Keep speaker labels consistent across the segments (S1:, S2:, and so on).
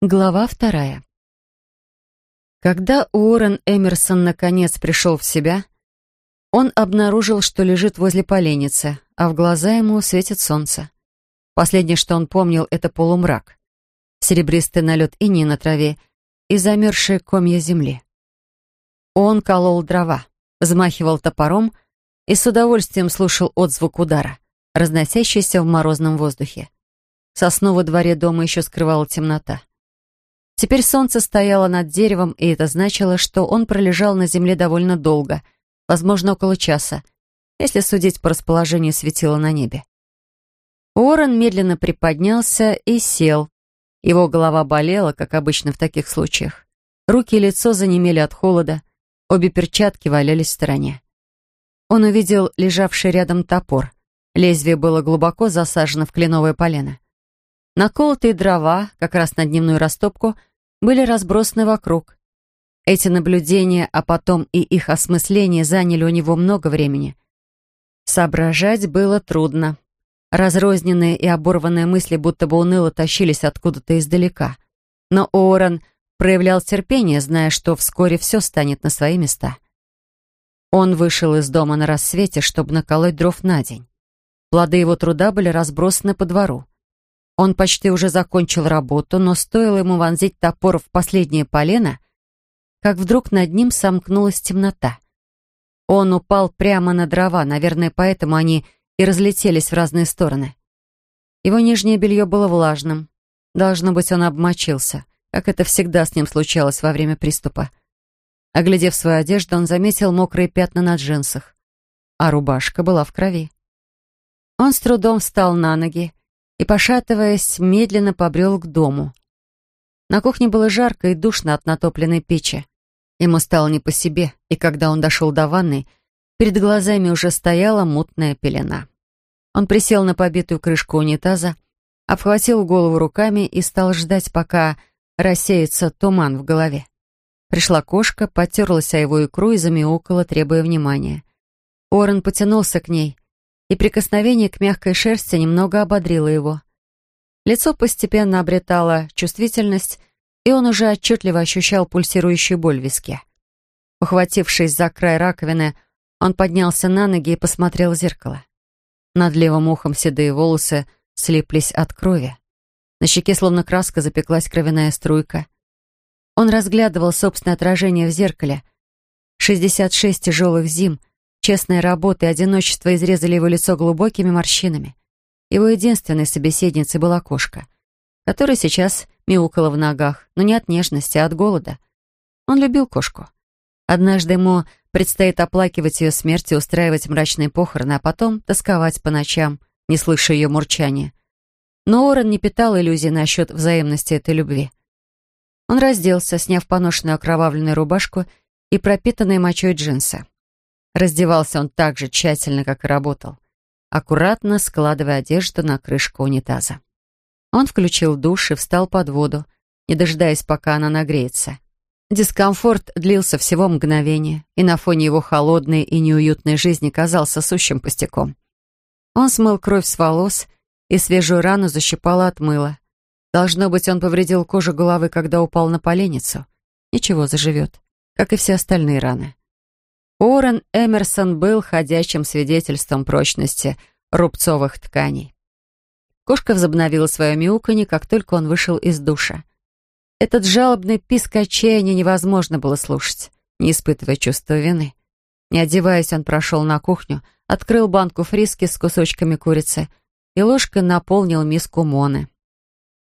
S1: Глава вторая. Когда Уоррен Эмерсон наконец пришел в себя, он обнаружил, что лежит возле поленницы, а в глаза ему светит солнце. Последнее, что он помнил, это полумрак, серебристый налет инии на траве и замерзшие комья земли. Он колол дрова, взмахивал топором и с удовольствием слушал отзвук удара, разносящийся в морозном воздухе. Сосну во дворе дома еще скрывала темнота. Теперь солнце стояло над деревом, и это значило, что он пролежал на земле довольно долго, возможно, около часа, если судить по расположению светила на небе. Уоррен медленно приподнялся и сел. Его голова болела, как обычно в таких случаях. Руки и лицо занемели от холода, обе перчатки валялись в стороне. Он увидел лежавший рядом топор. Лезвие было глубоко засажено в кленовое полено. Наколотые дрова, как раз на дневную растопку, были разбросаны вокруг. Эти наблюдения, а потом и их осмысление заняли у него много времени. Соображать было трудно. Разрозненные и оборванные мысли будто бы уныло тащились откуда-то издалека. Но Оуэрон проявлял терпение, зная, что вскоре все станет на свои места. Он вышел из дома на рассвете, чтобы наколоть дров на день. Плоды его труда были разбросаны по двору. Он почти уже закончил работу, но стоило ему вонзить топор в последнее полено, как вдруг над ним сомкнулась темнота. Он упал прямо на дрова, наверное, поэтому они и разлетелись в разные стороны. Его нижнее белье было влажным. Должно быть, он обмочился, как это всегда с ним случалось во время приступа. Оглядев свою одежду, он заметил мокрые пятна на джинсах, а рубашка была в крови. Он с трудом встал на ноги и, пошатываясь, медленно побрел к дому. На кухне было жарко и душно от натопленной печи. Ему стало не по себе, и когда он дошел до ванной, перед глазами уже стояла мутная пелена. Он присел на побитую крышку унитаза, обхватил голову руками и стал ждать, пока рассеется туман в голове. Пришла кошка, потерлась о его икру и замяукала, требуя внимания. Орен потянулся к ней, и прикосновение к мягкой шерсти немного ободрило его. Лицо постепенно обретало чувствительность, и он уже отчетливо ощущал пульсирующую боль в виске. Ухватившись за край раковины, он поднялся на ноги и посмотрел в зеркало. Над левым ухом седые волосы слиплись от крови. На щеке словно краска запеклась кровяная струйка. Он разглядывал собственное отражение в зеркале. 66 тяжелых зим, Честная работа и одиночество изрезали его лицо глубокими морщинами. Его единственной собеседницей была кошка, которая сейчас мяукала в ногах, но не от нежности, а от голода. Он любил кошку. Однажды ему предстоит оплакивать ее смерть и устраивать мрачные похороны, а потом тосковать по ночам, не слыша ее мурчания. Но Орен не питал иллюзий насчет взаимности этой любви. Он разделся, сняв поношенную окровавленную рубашку и пропитанные мочой джинсы. Раздевался он так же тщательно, как и работал, аккуратно складывая одежду на крышку унитаза. Он включил душ и встал под воду, не дожидаясь, пока она нагреется. Дискомфорт длился всего мгновение, и на фоне его холодной и неуютной жизни казался сущим пустяком. Он смыл кровь с волос и свежую рану защипало от мыла. Должно быть, он повредил кожу головы, когда упал на поленницу. Ничего, заживет, как и все остальные раны. Уоррен Эмерсон был ходячим свидетельством прочности рубцовых тканей. Кошка возобновила свое мяуканье, как только он вышел из душа. Этот жалобный писк отчаяния невозможно было слушать, не испытывая чувства вины. Не одеваясь, он прошел на кухню, открыл банку фриски с кусочками курицы и ложкой наполнил миску моны.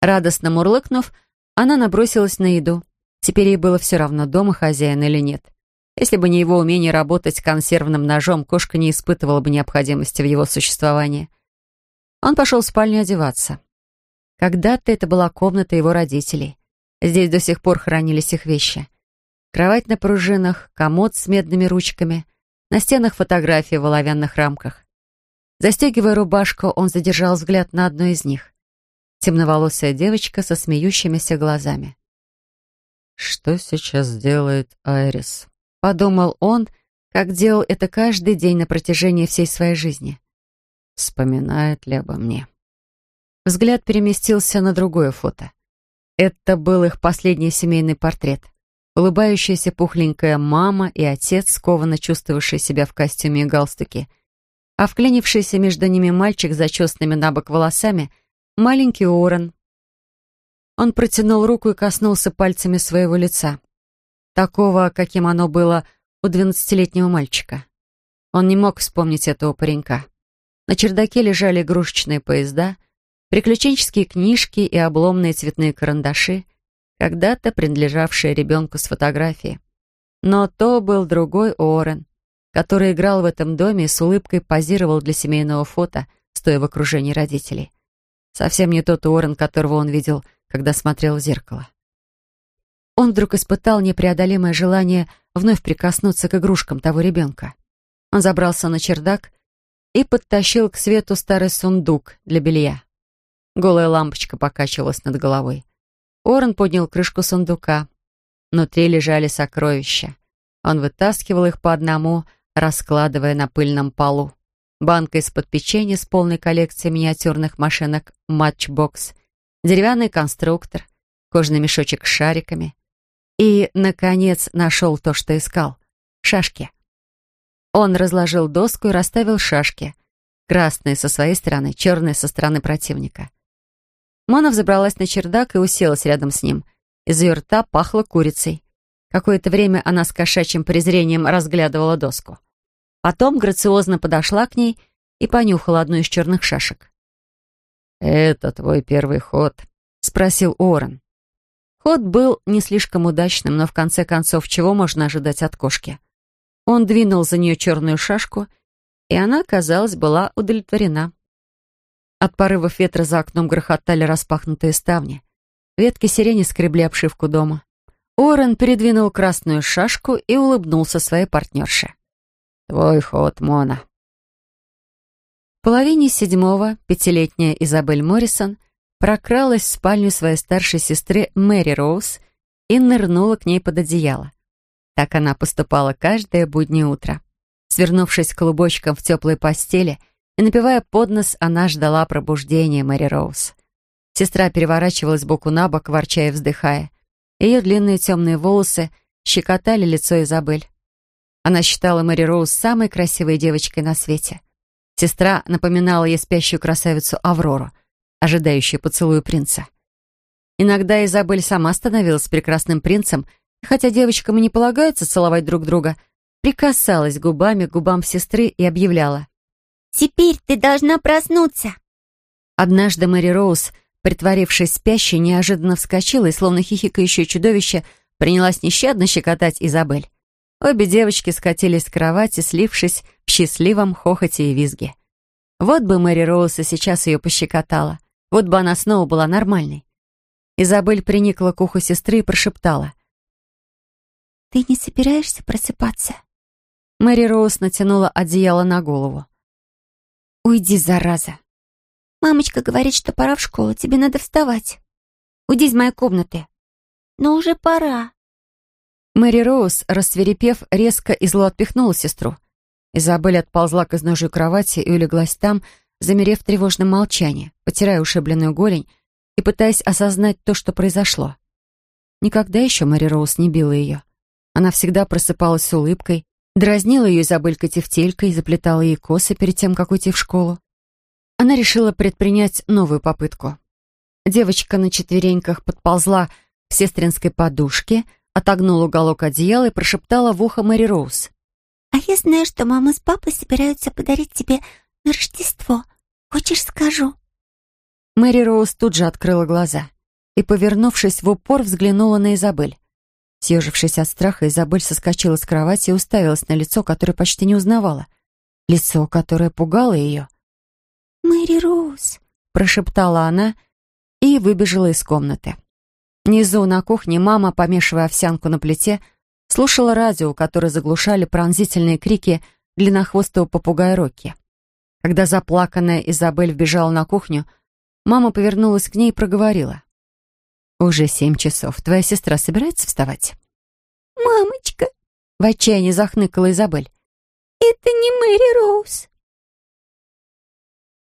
S1: Радостно мурлыкнув, она набросилась на еду. Теперь ей было все равно, дома хозяин или нет. Если бы не его умение работать консервным ножом, кошка не испытывала бы необходимости в его существовании. Он пошел в спальню одеваться. Когда-то это была комната его родителей. Здесь до сих пор хранились их вещи. Кровать на пружинах, комод с медными ручками, на стенах фотографии в оловянных рамках. Застегивая рубашку, он задержал взгляд на одну из них. Темноволосая девочка со смеющимися глазами. «Что сейчас делает Айрис?» Подумал он, как делал это каждый день на протяжении всей своей жизни. Вспоминает ли обо мне? Взгляд переместился на другое фото. Это был их последний семейный портрет. Улыбающаяся пухленькая мама и отец, скованно чувствовавшие себя в костюме и галстуке, а вклинившийся между ними мальчик с зачесанными на бок волосами — маленький Уоррен. Он протянул руку и коснулся пальцами своего лица, такого, каким оно было у двенадцатилетнего мальчика. Он не мог вспомнить этого паренька. На чердаке лежали игрушечные поезда, приключенческие книжки и обломные цветные карандаши — когда-то принадлежавшая ребенку с фотографии. Но то был другой Уоррен, который играл в этом доме и с улыбкой позировал для семейного фото, стоя в окружении родителей. Совсем не тот Уоррен, которого он видел, когда смотрел в зеркало. Он вдруг испытал непреодолимое желание вновь прикоснуться к игрушкам того ребенка. Он забрался на чердак и подтащил к свету старый сундук для белья. Голая лампочка покачивалась над головой. Орен поднял крышку сундука. Внутри лежали сокровища. Он вытаскивал их по одному, раскладывая на пыльном полу. Банка из-под печенья с полной коллекцией миниатюрных машинок Matchbox, деревянный конструктор, кожаный мешочек с шариками. И, наконец, нашел то, что искал — шашки. Он разложил доску и расставил шашки. Красные со своей стороны, черные со стороны противника. Мона взобралась на чердак и уселась рядом с ним. Из ее рта пахло курицей. Какое-то время она с кошачьим презрением разглядывала доску. Потом грациозно подошла к ней и понюхала одну из черных шашек. «Это твой первый ход?» — спросил Уоррен. Ход был не слишком удачным, но в конце концов, чего можно ожидать от кошки? Он двинул за нее черную шашку, и она, казалось, была удовлетворена. От порывов ветра за окном грохотали распахнутые ставни. Ветки сирени скребли обшивку дома. Уоррен передвинул красную шашку и улыбнулся своей партнерше. «Твой ход, Мона». В половине седьмого пятилетняя Изабель Моррисон прокралась в спальню своей старшей сестры Мэри Роуз и нырнула к ней под одеяло. Так она поступала каждое буднее утро. Свернувшись клубочком в теплой постели — и, напивая под нос, она ждала пробуждения Мэри Роуз. Сестра переворачивалась боку на бок, ворча и вздыхая. Ее длинные темные волосы щекотали лицо Изабель. Она считала Мэри Роуз самой красивой девочкой на свете. Сестра напоминала ей спящую красавицу Аврору, ожидающую поцелуя принца. Иногда Изабель сама становилась прекрасным принцем, хотя девочкам и не полагается целовать друг друга, прикасалась губами к губам сестры и объявляла
S2: Теперь ты должна проснуться!»
S1: Однажды Мэри Роуз, притворившись спящей, неожиданно вскочила и, словно хихикающее чудовище, принялась нещадно щекотать Изабель. Обе девочки скатились с кровати, слившись в счастливом хохоте и визге. Вот бы Мэри Роуз и сейчас ее пощекотала. Вот бы она снова была нормальной. Изабель приникла к уху сестры и прошептала.
S2: «Ты не собираешься просыпаться?»
S1: Мэри Роуз натянула одеяло на голову.
S2: «Уйди, зараза!» «Мамочка говорит, что пора в школу, тебе надо вставать. Уйди из моей комнаты». «Но уже пора».
S1: Мэри Роуз, рассверепев, резко и зло отпихнула сестру. Изабель отползла к изножию кровати и улеглась там, замерев в тревожном молчании, потирая ушибленную голень и пытаясь осознать то, что произошло. Никогда еще Мэри Роуз не била ее. Она всегда просыпалась с улыбкой, Дразнила ее Изабелька тефтелькой, заплетала ей косы перед тем, как уйти в школу. Она решила предпринять новую попытку. Девочка на четвереньках подползла к сестринской подушке, отогнула уголок одеяла и прошептала в ухо Мэри Роуз.
S2: «А я знаю, что мама с папой собираются подарить тебе на Рождество. Хочешь, скажу?»
S1: Мэри Роуз тут же открыла глаза и, повернувшись в упор, взглянула на Изабель. Съежившись от страха, Изабель соскочила с кровати и уставилась на лицо, которое почти не узнавала. Лицо, которое пугало ее.
S2: «Мэри Роуз», —
S1: прошептала она и выбежала из комнаты. Внизу на кухне мама, помешивая овсянку на плите, слушала радио, которое заглушали пронзительные крики длиннохвостого попугая Рокки. Когда заплаканная Изабель вбежала на кухню, мама повернулась к ней и проговорила. «Уже семь часов. Твоя сестра собирается вставать?»
S2: «Мамочка!»
S1: — в отчаянии захныкала Изабель.
S2: «Это не Мэри Роуз!»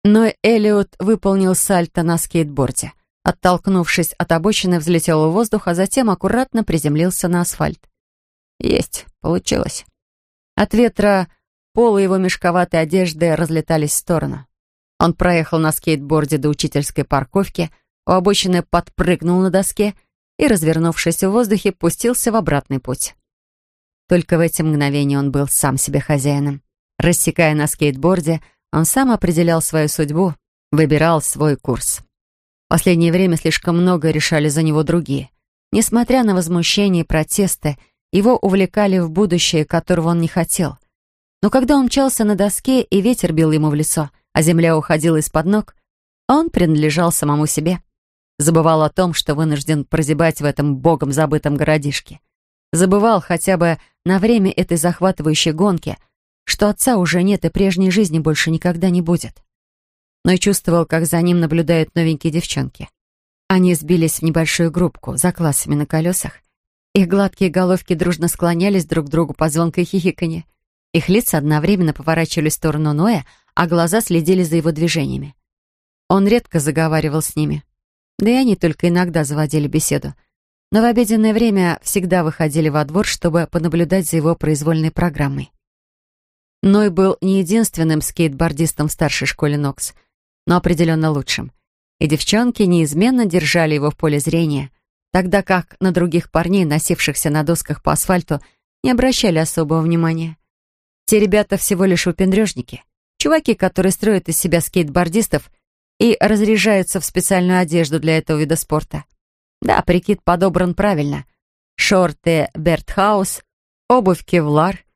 S1: Но Элиот выполнил сальто на скейтборде. Оттолкнувшись от обочины, взлетел в воздух, а затем аккуратно приземлился на асфальт. Есть, получилось. От ветра полы его мешковатой одежды разлетались в сторону. Он проехал на скейтборде до учительской парковки, у обочины подпрыгнул на доске и, развернувшись в воздухе, пустился в обратный путь. Только в эти мгновения он был сам себе хозяином. Рассекая на скейтборде, он сам определял свою судьбу, выбирал свой курс последнее время слишком много решали за него другие. Несмотря на возмущение и протесты, его увлекали в будущее, которого он не хотел. Но когда он мчался на доске, и ветер бил ему в лицо, а земля уходила из-под ног, он принадлежал самому себе. Забывал о том, что вынужден прозябать в этом богом забытом городишке. Забывал хотя бы на время этой захватывающей гонки, что отца уже нет и прежней жизни больше никогда не будет но и чувствовал, как за ним наблюдают новенькие девчонки. Они сбились в небольшую группку за классами на колесах. Их гладкие головки дружно склонялись друг к другу по звонкой хихиканье. Их лица одновременно поворачивались в сторону Ноя, а глаза следили за его движениями. Он редко заговаривал с ними. Да и они только иногда заводили беседу. Но в обеденное время всегда выходили во двор, чтобы понаблюдать за его произвольной программой. Ной был не единственным скейтбордистом в старшей школе Нокс — но определенно лучшим. И девчонки неизменно держали его в поле зрения, тогда как на других парней, носившихся на досках по асфальту, не обращали особого внимания. Те ребята всего лишь выпендрежники, чуваки, которые строят из себя скейтбордистов и разряжаются в специальную одежду для этого вида спорта. Да, прикид подобран правильно. Шорты Бертхаус, обувь Кевлар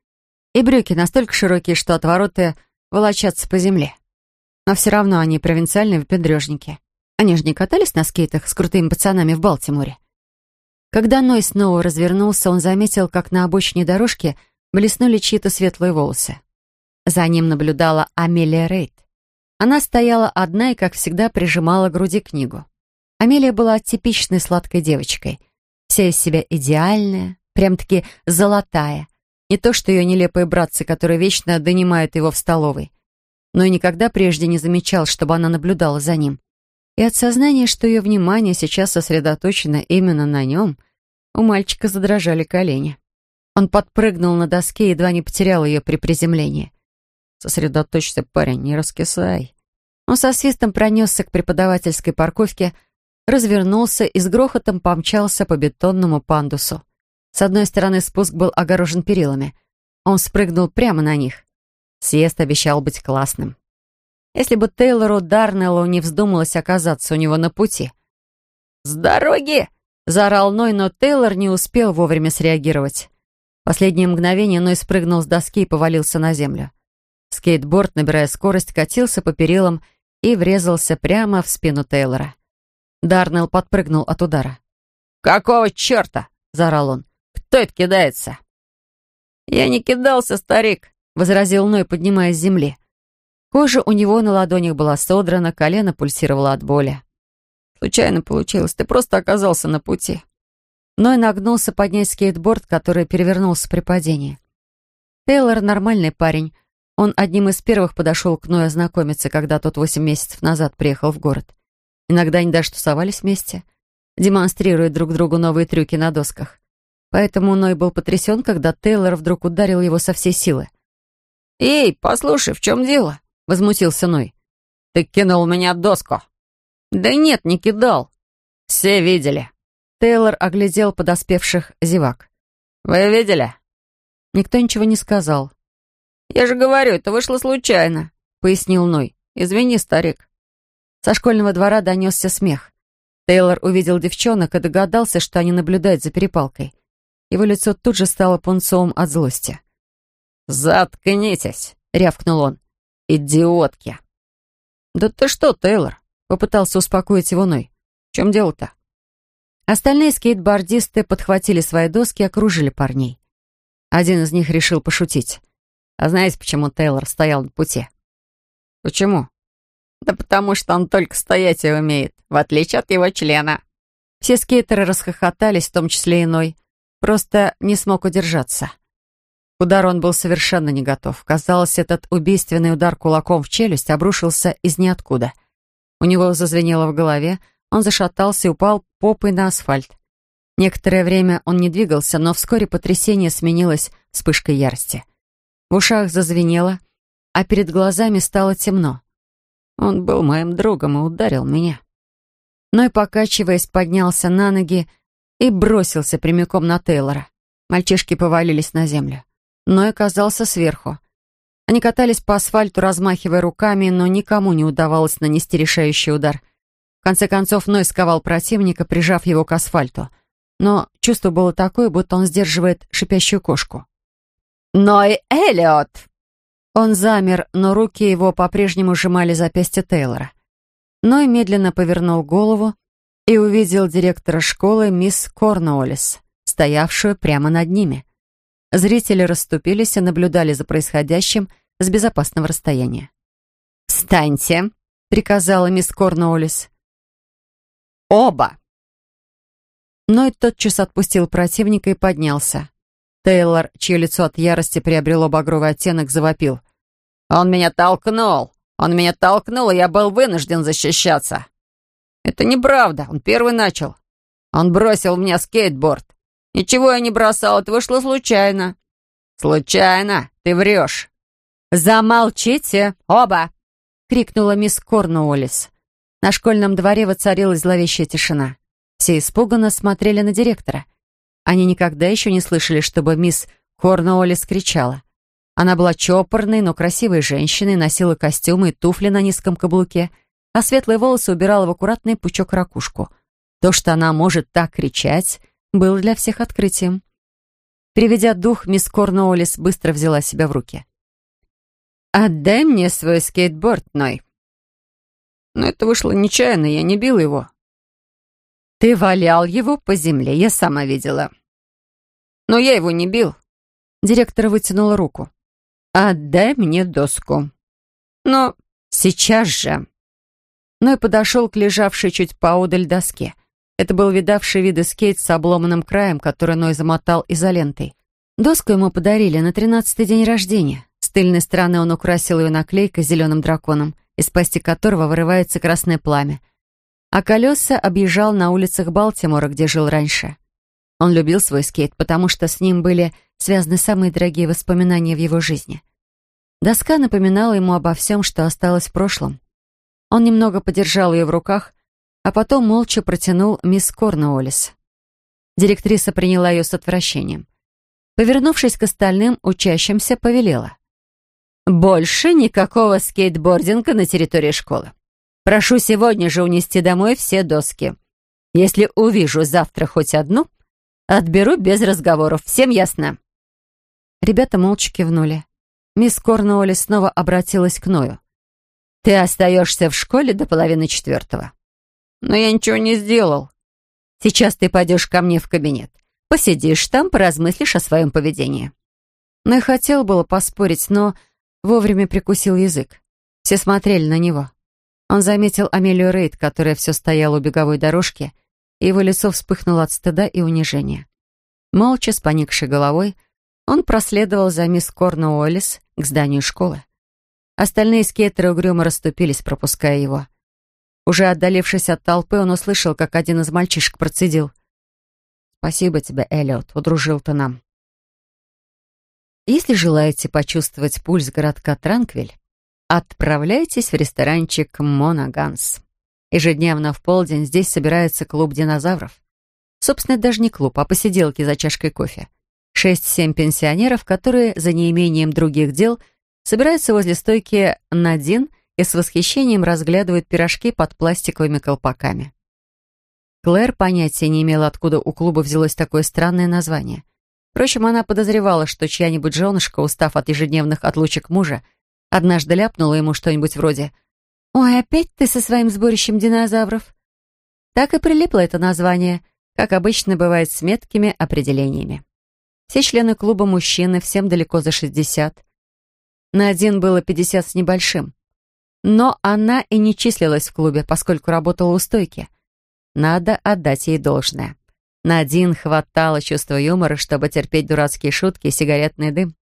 S1: и брюки настолько широкие, что отвороты волочатся по земле. Но все равно они провинциальные выпендрежники. Они же не катались на скейтах с крутыми пацанами в Балтиморе. Когда Ной снова развернулся, он заметил, как на обочине дорожки блеснули чьи-то светлые волосы. За ним наблюдала Амелия Рейд. Она стояла одна и, как всегда, прижимала к груди книгу. Амелия была типичной сладкой девочкой. Вся из себя идеальная, прям-таки золотая. Не то что ее нелепые братцы, которые вечно донимают его в столовой но и никогда прежде не замечал, чтобы она наблюдала за ним. И от сознания, что ее внимание сейчас сосредоточено именно на нем, у мальчика задрожали колени. Он подпрыгнул на доске и едва не потерял ее при приземлении. «Сосредоточься, парень, не раскисай». Он со свистом пронесся к преподавательской парковке, развернулся и с грохотом помчался по бетонному пандусу. С одной стороны спуск был огорожен перилами. Он спрыгнул прямо на них. Съезд обещал быть классным. Если бы Тейлору Дарнеллу не вздумалось оказаться у него на пути. «С дороги!» — заорал Ной, но Тейлор не успел вовремя среагировать. Последнее мгновение Ной спрыгнул с доски и повалился на землю. Скейтборд, набирая скорость, катился по перилам и врезался прямо в спину Тейлора. Дарнелл подпрыгнул от удара. «Какого черта?» — заорал он. «Кто это кидается?» «Я не кидался, старик», возразил Ной, поднимаясь с земли. Кожа у него на ладонях была содрана, колено пульсировало от боли. «Случайно получилось, ты просто оказался на пути». Ной нагнулся поднять скейтборд, который перевернулся при падении. Тейлор нормальный парень. Он одним из первых подошел к Ною ознакомиться, когда тот восемь месяцев назад приехал в город. Иногда они даже тусовались вместе, демонстрируя друг другу новые трюки на досках. Поэтому Ной был потрясен, когда Тейлор вдруг ударил его со всей силы. «Эй, послушай, в чем дело?» — возмутился Ной. «Ты кинул меня доску». «Да нет, не кидал». «Все видели». Тейлор оглядел подоспевших зевак. «Вы видели?» Никто ничего не сказал. «Я же говорю, это вышло случайно», — пояснил Ной. «Извини, старик». Со школьного двора донесся смех. Тейлор увидел девчонок и догадался, что они наблюдают за перепалкой. Его лицо тут же стало пунцовым от злости. «Заткнитесь!» — рявкнул он. «Идиотки!» «Да ты что, Тейлор?» — попытался успокоить его Ной. «В чем дело-то?» Остальные скейтбордисты подхватили свои доски и окружили парней. Один из них решил пошутить. А знаете, почему Тейлор стоял на пути? Почему? Да потому что он только стоять и умеет, в отличие от его члена. Все скейтеры расхохотались, в том числе и Ной. Просто не смог удержаться. К удару он был совершенно не готов. Казалось, этот убийственный удар кулаком в челюсть обрушился из ниоткуда. У него зазвенело в голове, Он зашатался и упал попой на асфальт. Некоторое время он не двигался, но вскоре потрясение сменилось вспышкой ярости. В ушах зазвенело, а перед глазами стало темно. Он был моим другом и ударил меня. Ной, покачиваясь, поднялся на ноги и бросился прямиком на Тейлора. Мальчишки повалились на землю. Ной оказался сверху. Они катались по асфальту, размахивая руками, но никому не удавалось нанести решающий удар. Конце концов, Ной сковал противника, прижав его к асфальту. Но чувство было такое, будто он сдерживает шипящую кошку.
S2: «Ной Эллиот!»
S1: Он замер, но руки его по-прежнему сжимали запястье Тейлора. Ной медленно повернул голову и увидел директора школы мисс Корнуоллес, стоявшую прямо над ними. Зрители расступились и наблюдали за происходящим с безопасного расстояния.
S2: «Встаньте!» — приказала мисс Корнуоллес.
S1: «Оба!» Ной тотчас отпустил противника и поднялся. Тейлор, чье лицо от ярости приобрело багровый оттенок, завопил. «Он меня толкнул! Он меня толкнул, и я был вынужден защищаться!» «Это неправда, он первый начал. Он бросил мне скейтборд. Ничего я не бросал, это вышло случайно». «Случайно? Ты врешь!»
S2: «Замолчите, оба!» — крикнула мисс Корнуоллес. На школьном дворе воцарилась зловещая тишина. Все испуганно смотрели на директора. Они никогда еще не слышали, чтобы мисс Корнуоллес кричала. Она была чопорной, но красивой женщиной, носила костюмы и туфли на низком каблуке, а светлые волосы убирала в аккуратный пучок ракушку. То, что она может так кричать, было для всех открытием. Приведя дух, мисс Корнуоллес быстро взяла себя в руки. «Отдай мне свой скейтборд, Ной». «Но это вышло нечаянно, я не бил его», ты валял его по земле, я сама видела. Но я его не бил. Директор вытянула руку. Отдай мне доску. Но сейчас же. Ной подошел к лежавшей чуть поодаль доске. Это был видавший виды скейт с обломанным краем, который Ной замотал изолентой. Доску ему подарили на тринадцатый день рождения. С тыльной стороны он украсил ее наклейкой с зеленым драконом, из пасти которого вырывается красное пламя — а колеса объезжал на улицах Балтимора, где жил раньше. Он любил свой скейт, потому что с ним были связаны самые дорогие воспоминания в его жизни. Доска напоминала ему обо всем, что осталось в прошлом. Он немного подержал ее в руках, а потом молча протянул мисс Корнуоллес. Директриса приняла ее с отвращением. Повернувшись к остальным, учащимся повелела. «Больше никакого скейтбординга на территории школы. Прошу сегодня же унести домой все доски. Если увижу завтра хоть одну, отберу без разговоров. Всем ясно?» Ребята молча кивнули. Мисс Корнуолли снова обратилась к Ною. «Ты остаешься в школе до половины четвертого». «Но я ничего не сделал». «Сейчас ты пойдешь ко мне в кабинет. Посидишь там, поразмыслишь о своем поведении». Ной хотел было поспорить, но вовремя прикусил язык. Все смотрели на него. Он заметил Амелию Рейд, которая все стояла у беговой дорожки, и его лицо вспыхнуло от стыда и унижения. Молча, с поникшей головой, он проследовал за мисс Корнуоллес к зданию школы. Остальные скейтеры угрюмо расступились, пропуская его. Уже отдалившись от толпы, он услышал, как один из мальчишек процедил. «Спасибо тебе, Эллиот, удружил ты нам». Если желаете почувствовать пульс городка Транквиль, Отправляйтесь в ресторанчик «Моноганс». Ежедневно в полдень здесь собирается клуб динозавров. Собственно, даже не клуб, а посиделки за чашкой кофе. Шесть-семь пенсионеров, которые за неимением других дел собираются возле стойки Надин и с восхищением разглядывают пирожки под пластиковыми колпаками. Клэр понятия не имела, откуда у клуба взялось такое странное название. Впрочем, она подозревала, что чья-нибудь женушка, устав от ежедневных отлучек мужа, Однажды ляпнула ему что-нибудь вроде «Ой, опять ты со своим сборищем динозавров?» Так и прилипло это название, как обычно бывает с меткими определениями. Все члены клуба мужчины, всем далеко за 60. На один было 50 с небольшим. Но она и не числилась в клубе, поскольку работала у стойки. Надо отдать ей должное. На один хватало чувства юмора, чтобы терпеть дурацкие шутки и сигаретный дым.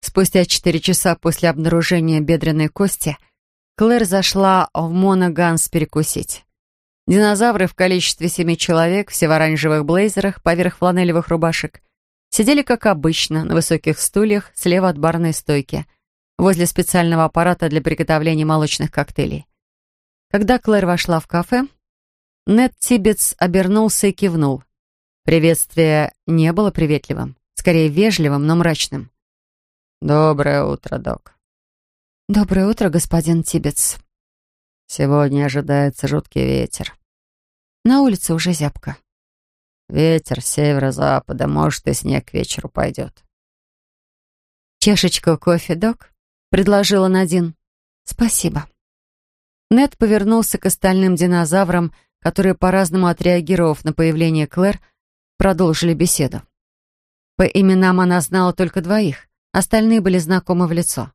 S2: Спустя четыре часа после обнаружения бедренной кости Клэр зашла в Моноганс перекусить. Динозавры в количестве семи человек, все в оранжевых блейзерах, поверх фланелевых рубашек, сидели, как обычно, на высоких стульях слева от барной стойки, возле специального аппарата для приготовления молочных коктейлей. Когда Клэр вошла в кафе, Нед Тибетс обернулся и кивнул. Приветствие не было приветливым, скорее вежливым, но мрачным. «Доброе утро, док».
S1: «Доброе утро, господин Тибетс».
S2: «Сегодня ожидается жуткий ветер».
S1: «На улице уже зябко».
S2: «Ветер северо-запада, может, и снег к вечеру пойдет».
S1: «Чашечку кофе, док?» — предложила Надин. «Спасибо». Нед повернулся к остальным динозаврам, которые, по-разному отреагировав на появление Клэр, продолжили беседу. По именам она знала только двоих, остальные были знакомы в лицо.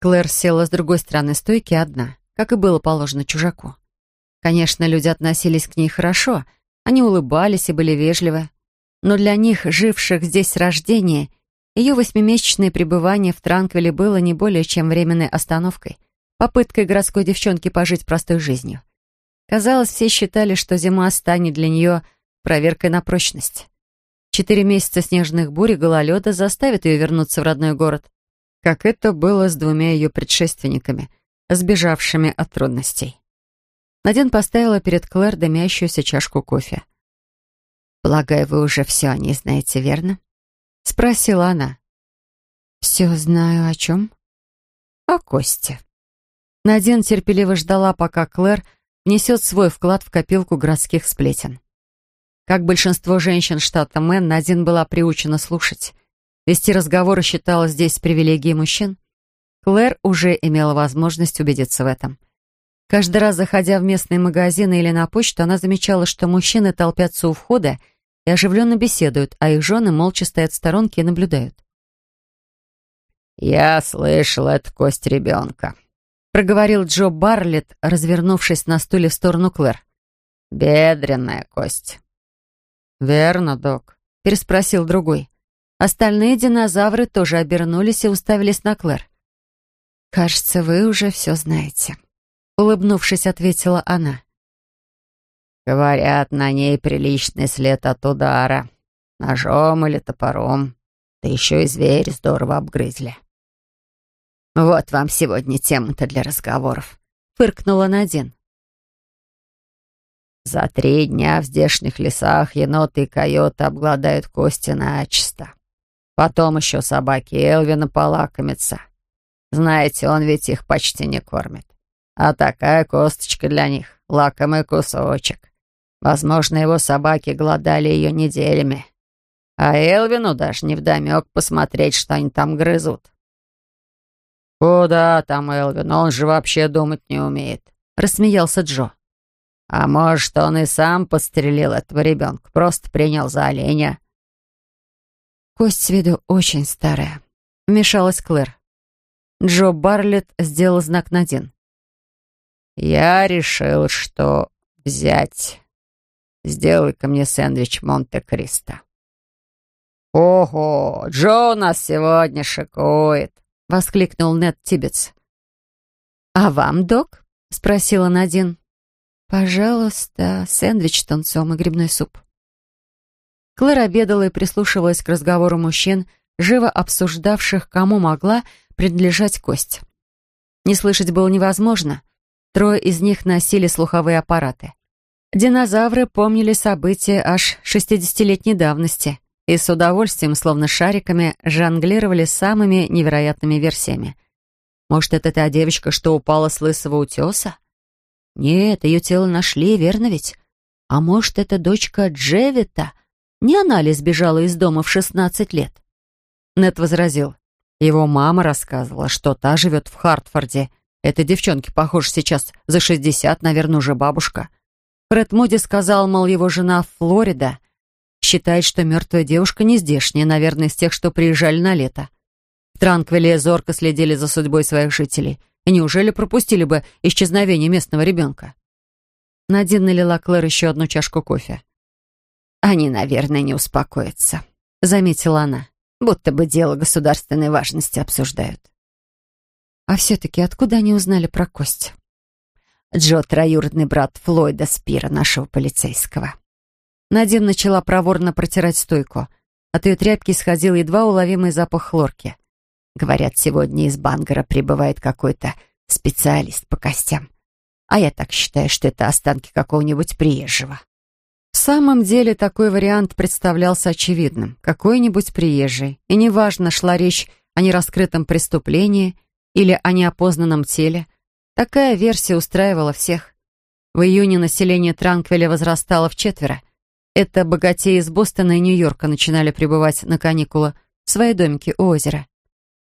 S1: Клэр села с другой стороны стойки одна, как и было положено чужаку. Конечно, люди относились к ней хорошо, они улыбались и были вежливы, но для них, живших здесь с рождения, ее восьмимесячное пребывание в Транквиле было не более чем временной остановкой, попыткой городской девчонки пожить простой жизнью. Казалось, все считали, что зима станет для нее проверкой на прочность. Четыре месяца снежных бурь и гололеда заставят ее вернуться в родной город, как это было с двумя ее предшественниками, сбежавшими от трудностей. Надин поставила перед Клэр дымящуюся чашку кофе. «Полагаю, вы уже все о ней знаете, верно?» — спросила она. «Все знаю о чем?»
S2: «О Косте». Надин терпеливо ждала, пока Клэр внесет свой вклад в копилку городских сплетен. Как большинство женщин штата Мэн, Надин была приучена слушать. Вести разговоры считалось здесь привилегией мужчин. Клэр уже имела возможность убедиться в этом. Каждый раз, заходя в местные магазины или на почту, она замечала, что мужчины толпятся у входа и оживленно беседуют, а их жены молча стоят в сторонке и наблюдают. «Я слышал, это кость ребенка», проговорил Джо Барлетт, развернувшись на стуле в сторону Клэр. «Бедренная кость».
S1: «Верно, док», — переспросил другой. Остальные динозавры тоже обернулись и уставились на Клэр. «Кажется, вы уже все знаете», — улыбнувшись, ответила она.
S2: «Говорят, на ней приличный след от удара. Ножом или топором. Да еще и зверь здорово обгрызли». «Вот вам сегодня тема-то для разговоров», — фыркнула Надин. «За три дня в здешних лесах еноты и койоты обгладают кости начисто. Потом еще собаки Элвина полакомятся. Знаете, он ведь их почти не кормит. А такая косточка для них — лакомый кусочек. Возможно, его собаки голодали ее неделями. А Элвину даже невдомек посмотреть, что они там грызут. «Куда там Элвин? Он же вообще думать не умеет», — рассмеялся Джо. «А может, он и сам подстрелил этого ребенка, просто принял за оленя?»
S1: «Кость с виду очень старая», — вмешалась Клэр. Джо Барлетт сделал знак на один.
S2: «Я решил, что взять. Сделай-ка мне сэндвич Монте-Кристо». «Ого, Джо нас сегодня шикует», — воскликнул Нед Тибетс.
S1: «А вам, док?» — спросила Надин. «Пожалуйста, сэндвич с тунцом и грибной суп». Клэр обедала и прислушивалась к разговору мужчин, живо обсуждавших, кому могла принадлежать кость. Не слышать было невозможно. Трое из них носили слуховые аппараты. Динозавры помнили события аж шестидесятилетней давности и с удовольствием, словно шариками, жонглировали самыми невероятными версиями. Может, это та девочка, что упала с лысого утеса? Нет, ее тело нашли, верно ведь? А может, это дочка Джевита? Не она ли сбежала из дома в 16 лет? Нет возразил. Его мама рассказывала, что та живет в Хартфорде. Этой девчонке, похоже, сейчас за 60, наверное, уже бабушка. Фред Муди сказал, мол, его жена Флорида — Считает, что мертвая девушка не здешняя, наверное, из тех, что приезжали на лето. В Транквиле зорко следили за судьбой своих жителей. И неужели пропустили бы исчезновение местного ребенка? Надин налила Клэр еще одну чашку кофе. «Они, наверное, не успокоятся», — заметила она. «Будто бы дело государственной важности обсуждают». «А все-таки откуда они узнали про кость?»
S2: Джо — троюродный брат Флойда Спира, нашего полицейского».
S1: Надин начала проворно протирать стойку. От ее тряпки исходил едва уловимый запах хлорки.
S2: Говорят, сегодня из Бангара прибывает какой-то специалист по костям. А я так считаю, что это останки какого-нибудь приезжего.
S1: В самом деле такой вариант представлялся очевидным. Какой-нибудь приезжий. И неважно, шла речь о нераскрытом преступлении или о неопознанном теле. Такая версия устраивала всех. В июне население Транквиля возрастало в четверо. Это богатеи из Бостона и Нью-Йорка начинали прибывать на каникулы в свои домики у озера.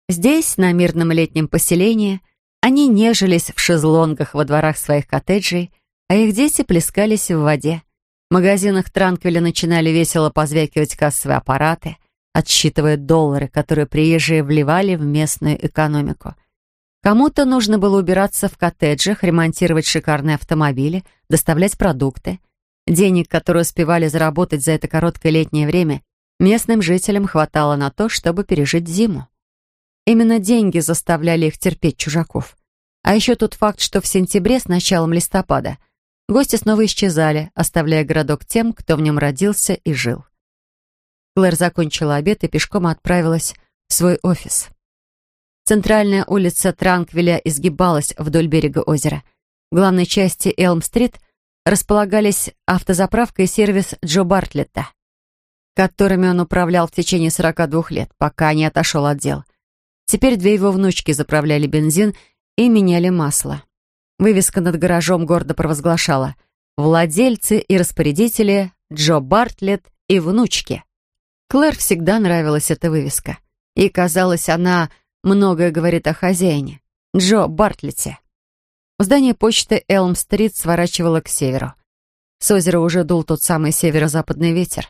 S1: Здесь, на мирном летнем поселении, они нежились в шезлонгах во дворах своих коттеджей, а их дети плескались в воде. В магазинах Транквиля начинали весело позвякивать кассовые аппараты, отсчитывая доллары, которые приезжие вливали в местную экономику. Кому-то нужно было убираться в коттеджах, ремонтировать шикарные автомобили, доставлять продукты. Денег, которые успевали заработать за это короткое летнее время, местным жителям хватало на то, чтобы пережить зиму. Именно деньги заставляли их терпеть чужаков. А еще тот факт, что в сентябре с началом листопада гости снова исчезали, оставляя городок тем, кто в нем родился и жил. Клэр закончила обед и пешком отправилась в свой офис. Центральная улица Транквиля изгибалась вдоль берега озера. В главной части Элм-стрит располагались автозаправка и сервис Джо Бартлетта, которыми он управлял в течение 42 лет, пока не отошел от дел. Теперь две его внучки заправляли бензин и меняли масло. Вывеска над гаражом гордо провозглашала «Владельцы и распорядители Джо Бартлетт и внучки». Клэр всегда нравилась эта вывеска. И, казалось, она многое говорит о хозяине, Джо Бартлетте. Здание почты Элм-стрит сворачивало к северу. С озера уже дул тот самый северо-западный ветер.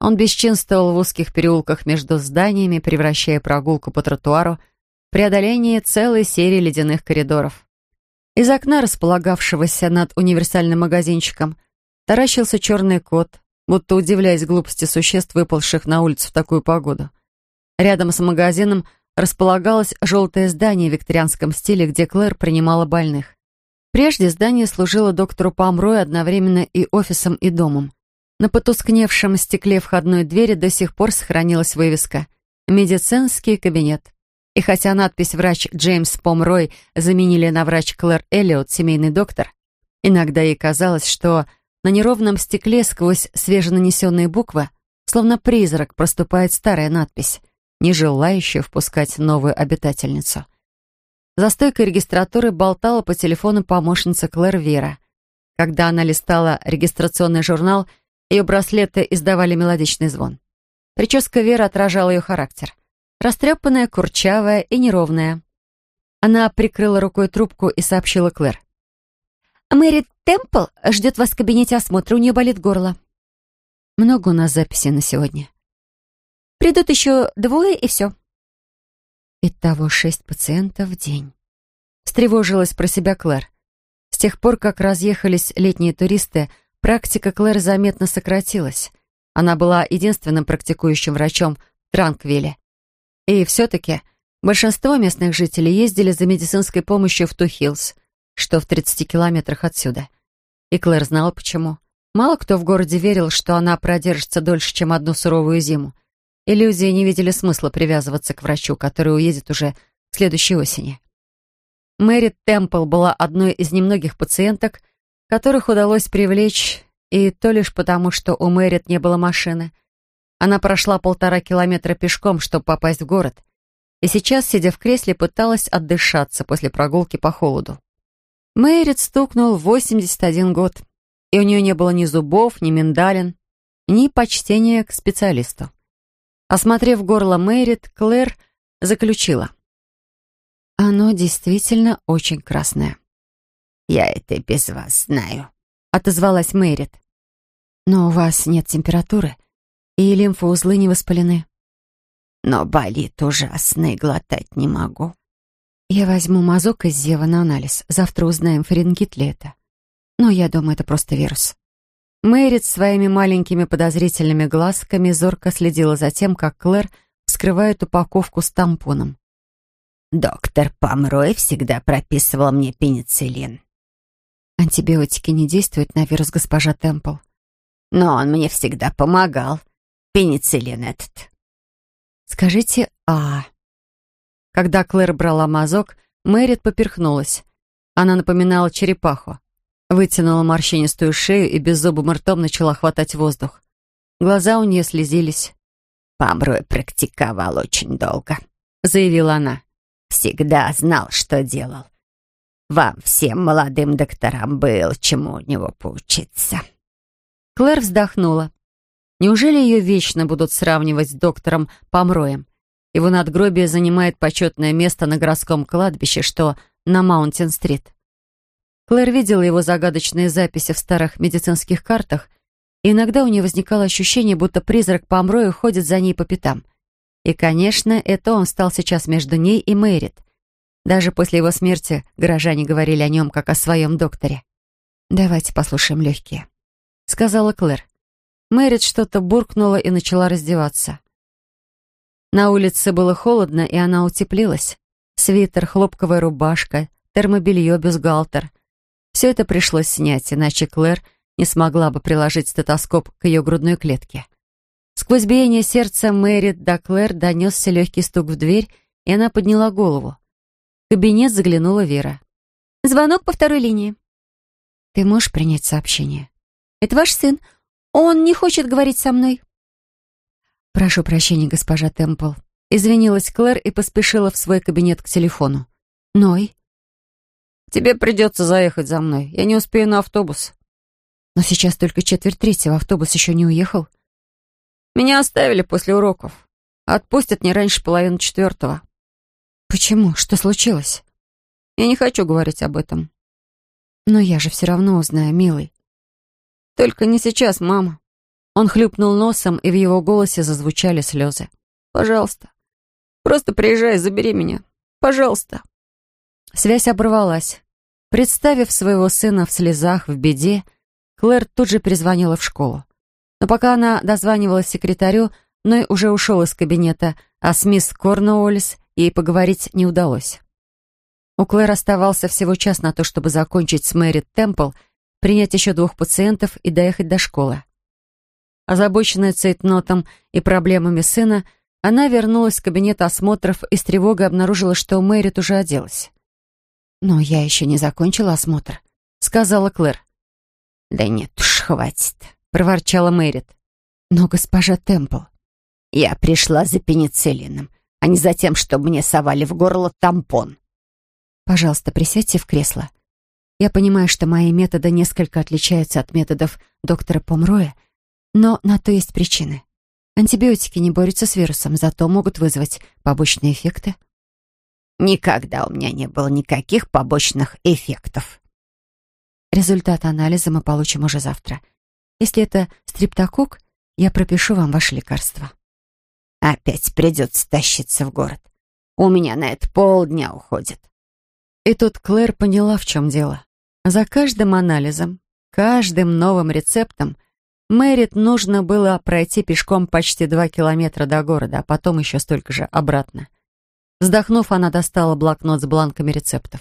S1: Он бесчинствовал в узких переулках между зданиями, превращая прогулку по тротуару в преодоление целой серии ледяных коридоров. Из окна, располагавшегося над универсальным магазинчиком, таращился черный кот, будто удивляясь глупости существ, выпалших на улицу в такую погоду. Рядом с магазином располагалось желтое здание в викторианском стиле, где Клэр принимала больных. Прежде здание служило доктору Памрой одновременно и офисом, и домом. На потускневшем стекле входной двери до сих пор сохранилась вывеска «Медицинский кабинет». И хотя надпись «Врач Джеймс Помрой» заменили на «Врач Клэр Эллиот, семейный доктор», иногда ей казалось, что на неровном стекле сквозь свеженанесенные буквы словно призрак проступает старая надпись, не желающая впускать новую обитательницу. За стойкой регистратуры болтала по телефону помощница Клэр Вера. Когда она листала регистрационный журнал – ее браслеты издавали мелодичный звон. Прическа Веры отражала ее характер. Растрепанная, курчавая и неровная. Она прикрыла рукой трубку и сообщила Клэр. «Мэри Темпл ждет вас в кабинете осмотра, у нее болит горло». «Много у нас записей на сегодня?» «Придут еще двое, и все». «Итого шесть пациентов в день». Встревожилась про себя Клэр. С тех пор, как разъехались летние туристы, Практика Клэр заметно сократилась. Она была единственным практикующим врачом в Транквилле. И все-таки большинство местных жителей ездили за медицинской помощью в Тухилс, что в 30 километрах отсюда. И Клэр знала почему. Мало кто в городе верил, что она продержится дольше, чем одну суровую зиму. И люди не видели смысла привязываться к врачу, который уедет уже следующей осени. Мэри Темпл была одной из немногих пациенток, которых удалось привлечь, и то лишь потому, что у Мэрит не было машины. Она прошла полтора километра пешком, чтобы попасть в город, и сейчас, сидя в кресле, пыталась отдышаться после прогулки по холоду. Мэрит стукнул 81 год, и у нее не было ни зубов, ни миндалин, ни почтения к специалисту. Осмотрев горло Мэрит, Клэр заключила. Оно действительно очень красное.
S2: «Я это без вас знаю», —
S1: отозвалась Мэрит. «Но у вас нет температуры, и лимфоузлы не воспалены».
S2: «Но болит ужасно и глотать не могу».
S1: «Я возьму мазок из Зева на анализ. Завтра узнаем, фарингит ли это. Но я думаю, это просто вирус». Мэрит своими маленькими подозрительными глазками зорко следила за тем, как Клэр вскрывает упаковку с тампоном.
S2: «Доктор Помрой всегда прописывал мне пенициллин.
S1: Антибиотики не действуют на вирус госпожа Темпл.
S2: Но он мне всегда помогал. Пенициллин этот.
S1: Скажите «а». Когда Клэр брала мазок, Мэрит поперхнулась. Она напоминала черепаху. Вытянула морщинистую шею и беззубым ртом начала хватать воздух. Глаза у нее слезились.
S2: «Помрой практиковал очень долго», — заявила она. «Всегда знал, что делал. Вам, всем молодым докторам, было чему у него поучиться».
S1: Клэр вздохнула. Неужели ее вечно будут сравнивать с доктором Помроем? Его надгробие занимает почетное место на городском кладбище, что на Маунтин-стрит. Клэр видела его загадочные записи в старых медицинских картах, и иногда у нее возникало ощущение, будто призрак Помроя ходит за ней по пятам. И, конечно, это он стал сейчас между ней и Мэрит. Даже после его смерти горожане говорили о нем, как о своем докторе. «Давайте послушаем легкие», — сказала Клэр. Мэрит что-то буркнула и начала раздеваться. На улице было холодно, и она утеплилась. Свитер, хлопковая рубашка, термобелье, бюстгальтер. Все это пришлось снять, иначе Клэр не смогла бы приложить стетоскоп к ее грудной клетке. Сквозь биение сердца Мэрит до Клэр донесся легкий стук в дверь, и она подняла голову. В кабинет заглянула Вера.
S3: «Звонок по второй линии».
S1: «Ты можешь принять сообщение?»
S3: «Это ваш сын. Он не хочет говорить со мной».
S1: «Прошу прощения, госпожа Темпл». Извинилась Клэр и поспешила в свой кабинет к телефону. «Ной?»
S4: «Тебе придется заехать за мной. Я не успею на автобус».
S1: «Но сейчас только четверть третьего, автобус еще не уехал».
S4: «Меня оставили после уроков. Отпустят не раньше половины четвертого».
S1: «Почему? Что случилось?»
S4: «Я не хочу говорить об этом».
S1: «Но я же все равно узнаю, милый».
S4: «Только не сейчас, мама».
S1: Он хлюпнул носом, и в его голосе зазвучали слезы.
S4: «Пожалуйста, просто приезжай, забери меня. Пожалуйста».
S1: Связь оборвалась. Представив своего сына в слезах, в беде, Клэр тут же перезвонила в школу. Но пока она дозванивалась секретарю, Ной уже ушел из кабинета, а с мисс Корнуоллес ей поговорить не удалось. У Клэр оставался всего час на то, чтобы закончить с Мэри Темпл, принять еще двух пациентов и доехать до школы. Озабоченная цейтнотом и проблемами сына, она вернулась в кабинет осмотров и с тревогой обнаружила, что Мэрит уже оделась. «Но я еще не закончила осмотр», — сказала Клэр.
S2: «Да нет уж, хватит», —
S1: проворчала Мэрит. «Но госпожа Темпл...»
S2: «Я пришла за пенициллином, а не за тем, чтобы мне совали в горло тампон».
S1: «Пожалуйста, присядьте в кресло. Я понимаю, что мои методы несколько отличаются от методов доктора Помроя, но на то есть причины. Антибиотики не борются с вирусом, зато могут вызвать побочные эффекты.
S2: Никогда у меня не было никаких побочных эффектов.
S1: Результат анализа мы получим уже завтра. Если это стриптокок, я пропишу вам ваше лекарство.
S2: Опять придется тащиться в город. У меня на это полдня уходит.
S1: И тут Клэр поняла, в чем дело. За каждым анализом, каждым новым рецептом Мэрит нужно было пройти пешком почти два километра до города, а потом еще столько же обратно. Вздохнув, она достала блокнот с бланками рецептов.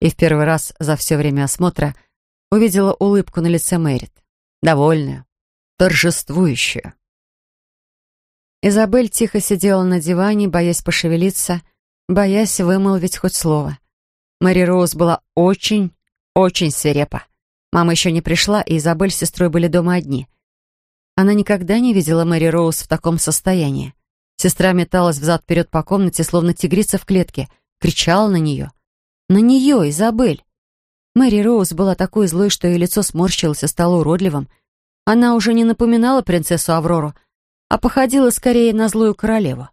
S1: И в первый раз за все время осмотра увидела улыбку на лице Мэрит. Довольную, торжествующую. Изабель тихо сидела на диване, боясь пошевелиться, боясь вымолвить хоть слово. Мэри Роуз была очень, очень свирепа. Мама еще не пришла, и Изабель с сестрой были дома одни. Она никогда не видела Мэри Роуз в таком состоянии. Сестра металась взад-вперед по комнате, словно тигрица в клетке, кричала на нее. На нее, Изабель. Мэри Роуз была такой злой, что ее лицо сморщилось и стало уродливым. Она уже не напоминала принцессу Аврору, а походила скорее на злую королеву.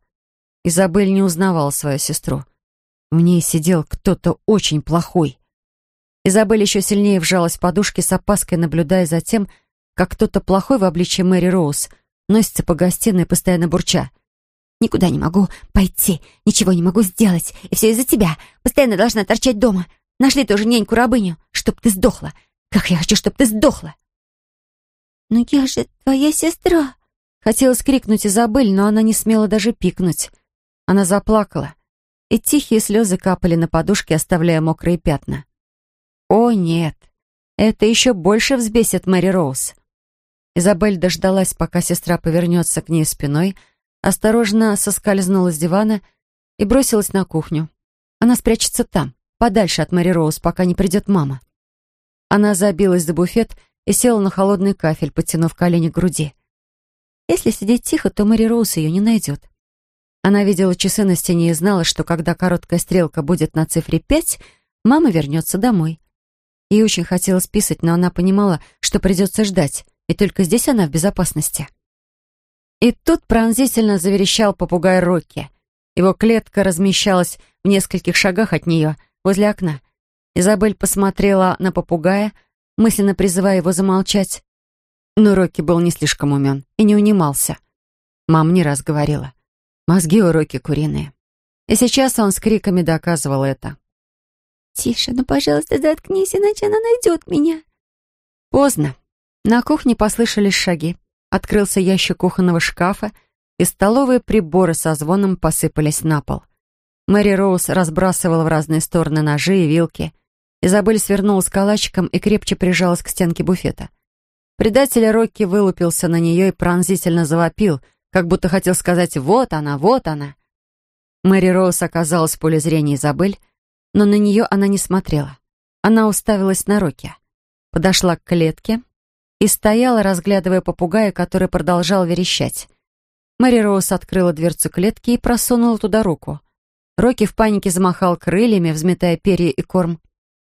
S1: Изабель не узнавала свою сестру. В ней сидел кто-то очень плохой. Изабель еще сильнее вжалась в подушки с опаской, наблюдая за тем, как кто-то плохой в обличье Мэри Роуз носится по гостиной, постоянно бурча.
S3: «Никуда не могу пойти, ничего не могу сделать, и все из-за тебя. Постоянно должна торчать дома. Нашли тоже няньку-рабыню, чтоб ты сдохла. Как я хочу, чтоб ты сдохла!» «Но я же твоя сестра!»
S1: Хотела скрикнуть Изабель, но она не смела даже пикнуть. Она заплакала, и тихие слезы капали на подушки, оставляя мокрые пятна. О, нет! Это еще больше взбесит Мэри Роуз. Изабель дождалась, пока сестра повернется к ней спиной, осторожно соскользнула с дивана и бросилась на кухню. Она спрячется там, подальше от Мэри Роуз, пока не придет мама. Она забилась за буфет и села на холодный кафель, подтянув колени к груди. Если сидеть тихо, то Мэри Роуз ее не найдет. Она видела часы на стене и знала, что когда короткая стрелка будет на цифре пять, мама вернется домой. Ей очень хотелось писать, но она понимала, что придется ждать, и только здесь она в безопасности. И тут пронзительно заверещал попугай Рокки. Его клетка размещалась в нескольких шагах от нее, возле окна. Изабель посмотрела на попугая, мысленно призывая его замолчать. Но Рокки был не слишком умен и не унимался. Мама не раз говорила. Мозги у Рокки куриные. И сейчас он с криками доказывал это.
S3: «Тише, ну, пожалуйста, заткнись, иначе она найдет меня».
S1: Поздно. На кухне послышались шаги. Открылся ящик кухонного шкафа, и столовые приборы со звоном посыпались на пол. Мэри Роуз разбрасывала в разные стороны ножи и вилки. Изабель свернулась калачиком и крепче прижалась к стенке буфета. Предатель Рокки вылупился на нее и пронзительно завопил, как будто хотел сказать «вот она, вот она». Мэри Роуз оказалась в поле зрения Изабель, но на нее она не смотрела. Она уставилась на Рокки. Подошла к клетке и стояла, разглядывая попугая, который продолжал верещать. Мэри Роуз открыла дверцу клетки и просунула туда руку. Рокки в панике замахал крыльями, взметая перья и корм.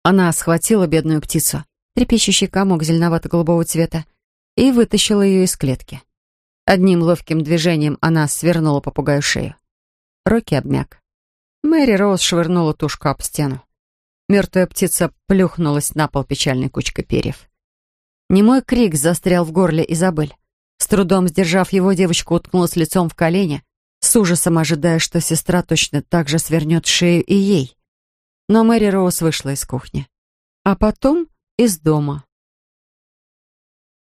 S1: Она схватила бедную птицу, трепещущий комок зеленовато-голубого цвета, и вытащила ее из клетки. Одним ловким движением она свернула попугаю шею. Рокки обмяк. Мэри Роуз швырнула тушку об стену. Мертвая птица плюхнулась на пол печальной кучкой перьев. Немой крик застрял в горле Изабель. С трудом сдержав его, девочка уткнулась лицом в колени, с ужасом ожидая, что сестра точно так же свернет шею и ей. Но Мэри Роуз вышла из кухни. А потом из дома.